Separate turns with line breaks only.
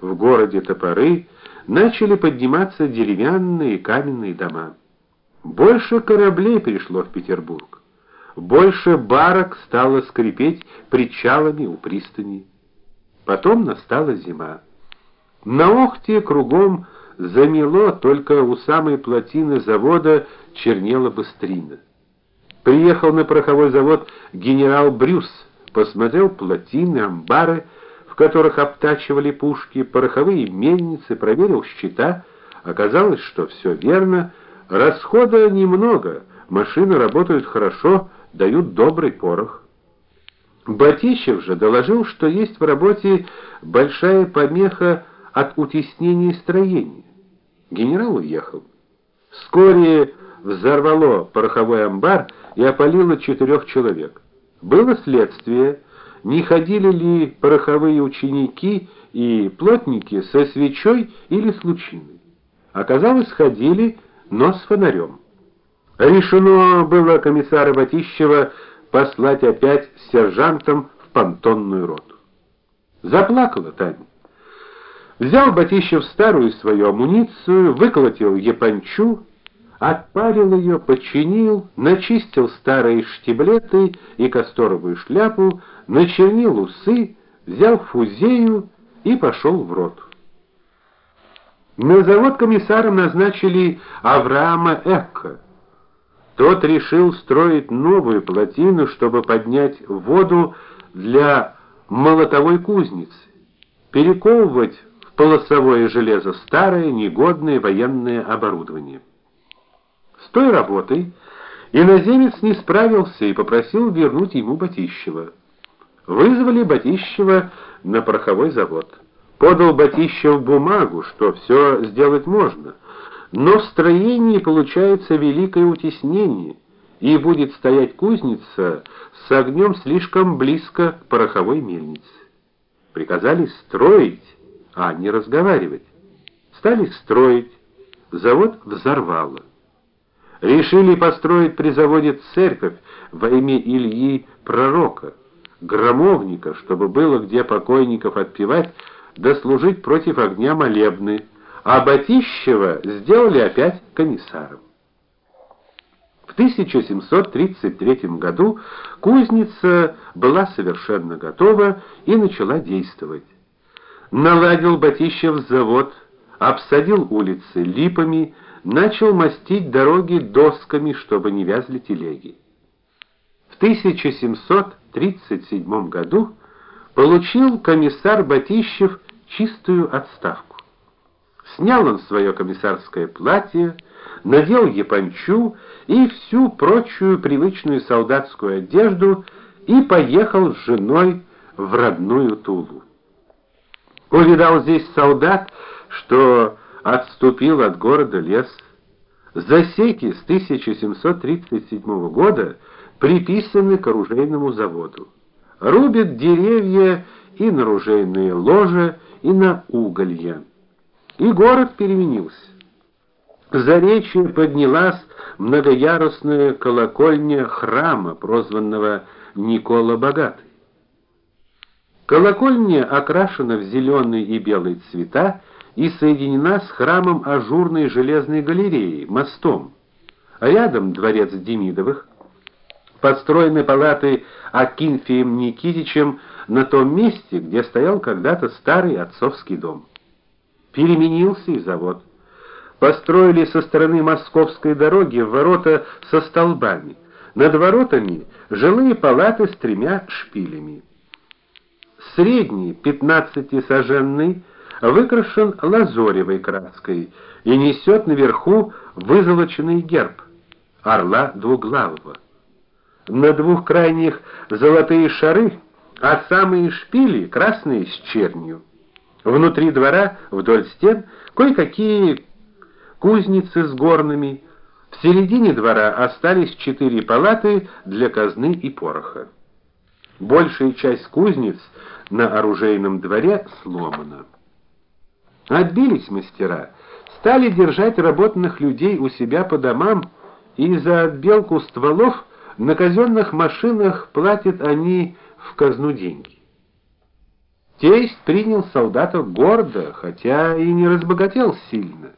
в городе топоры, начали подниматься деревянные и каменные дома. Больше кораблей пришло в Петербург. Больше барок стало скрипеть причалами у пристани. Потом настала зима. На Охте кругом замело, только у самой плотины завода чернела быстрина. Приехал на пороховой завод генерал Брюс, посмотрел плотины, амбары, которых обтачивали пушки, пороховые мельницы, проверил счета. Оказалось, что все верно, расхода немного, машины работают хорошо, дают добрый порох. Батищев же доложил, что есть в работе большая помеха от утеснения строения. Генерал уехал. Вскоре взорвало пороховой амбар и опалило четырех человек. Было следствие, не ходили ли пороховые ученики и плотники со свечой или с лучиной. Оказалось, ходили, но с фонарем. Решено было комиссара Батищева послать опять с сержантом в понтонную роту. Заплакала Таня. Взял Батищев старую свою амуницию, выколотил япончу, отпарил ее, починил, начистил старые штиблеты и касторовую шляпу, начернил усы, взял фузею и пошел в роту. На завод комиссаром назначили Авраама Экка. Тот решил строить новую плотину, чтобы поднять воду для молотовой кузницы, перековывать в полосовое железо старое негодное военное оборудование. С той работой иноземец не справился и попросил вернуть ему Батищева. Вызвали Батищева на пороховой завод. Подал Батищев бумагу, что все сделать можно. Но в строении получается великое утеснение, и будет стоять кузница с огнем слишком близко к пороховой мельнице. Приказали строить, а не разговаривать. Стали строить. Завод взорвало. Решили построить при заводе церковь во имя Ильи Пророка, громовника, чтобы было где покойников отпевать, да служить против огня молебны а Батищева сделали опять комиссаром. В 1733 году кузница была совершенно готова и начала действовать. Наладил Батищев завод, обсадил улицы липами, начал мостить дороги досками, чтобы не вязли телеги. В 1737 году получил комиссар Батищев чистую отставку. Снял он свое комиссарское платье, надел япончу и всю прочую привычную солдатскую одежду и поехал с женой в родную Тулу. Увидал здесь солдат, что отступил от города лес. Засеки с 1737 года приписаны к оружейному заводу. Рубят деревья и на оружейные ложа, и на уголья. И город переменился. За речью поднялась многоярусная колокольня храма, прозванного Никола Богатый. Колокольня окрашена в зеленый и белый цвета и соединена с храмом ажурной железной галереей, мостом. Рядом дворец Демидовых, построены палаты Акинфием Никитичем на том месте, где стоял когда-то старый отцовский дом. Переменился и завод. Построили со стороны московской дороги ворота со столбами. Над воротами жилые палаты с тремя шпилями. Средний, пятнадцатисаженный, выкрашен лазоревой краской и несет наверху вызолоченный герб орла двуглавого. На двух крайних золотые шары, а самые шпили красные с чернью. Внутри двора, вдоль стен, кое-какие кузницы с горными. В середине двора остались четыре палаты для казны и пороха. Большая часть кузниц на оружейном дворе сломана. Отбились мастера, стали держать работных людей у себя по домам, и за отбелку стволов на казенных машинах платят они в казну деньги. Тесть принял солдата гордо, хотя и не разбогател сильно.